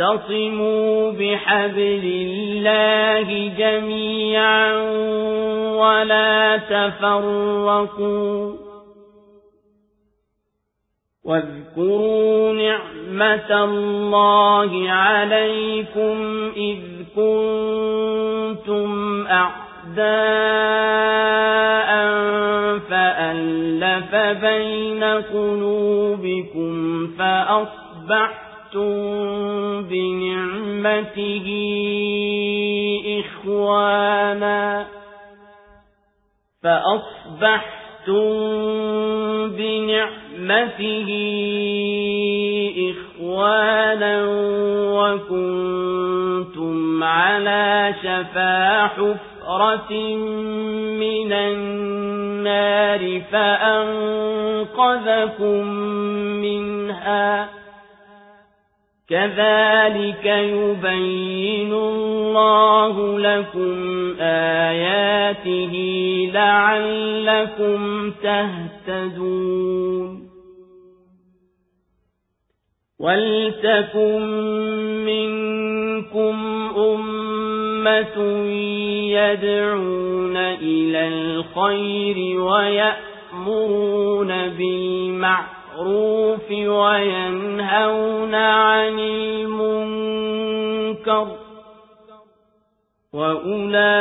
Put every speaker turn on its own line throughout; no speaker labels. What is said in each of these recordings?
واعتصموا بحبل الله جميعا ولا تفرقوا واذكروا نعمة الله عليكم إذ كنتم أعداء فألف بين قلوبكم فأصبحتم بنعمته إخوانا فأصبحتم بنعمته إخوانا وكنتم على شفا حفرة من النار فأنقذكم منها كذلك يبين الله لكم آياته لعلكم تهتدون. ولتكن منكم أمة يدعون إلى الخير ويأمرون بالمعروف وينهون عن المنكر وأولئك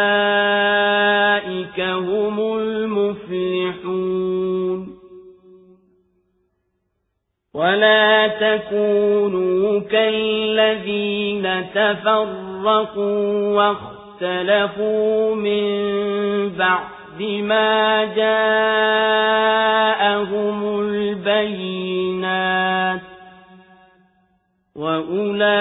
هم المفلحون ولا تكونوا كالذين تفرقوا واختلفوا من بعد ما جاءهم البينات وأولئك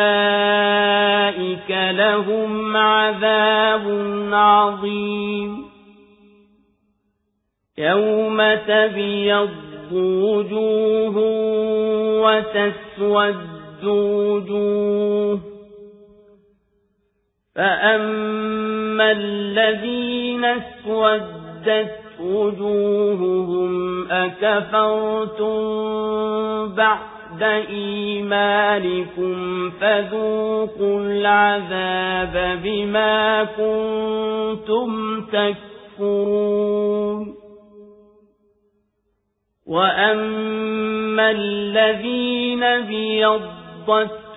لهم عذاب عظيم. يوم تبيض وجوه وتسود وجوه. فأما الذين اسودت وجوههم أكفرتم بعد إيمانكم فذوقوا العذاب بما كنتم تكفرون وأما الذين بيضت